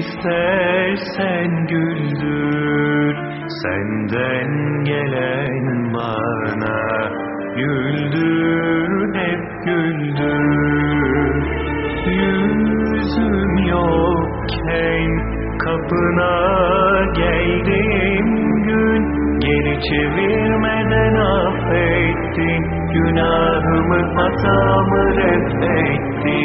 istersen güldür. Senden gelen bana güldür hep güldür. Yüzüm yokken kapına geldim gün. Geri çevirmeden affettin Günahımı hatamı reddettin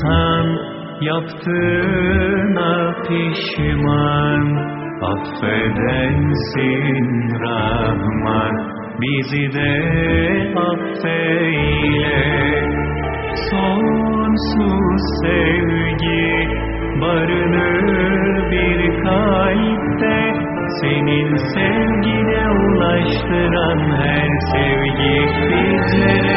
insan yaptığına pişman Affedensin Rahman. Bizi de affeyle. Sonsuz sevgi barınır bir kalpte. Senin sevgine ulaştıran her sevgi bizlere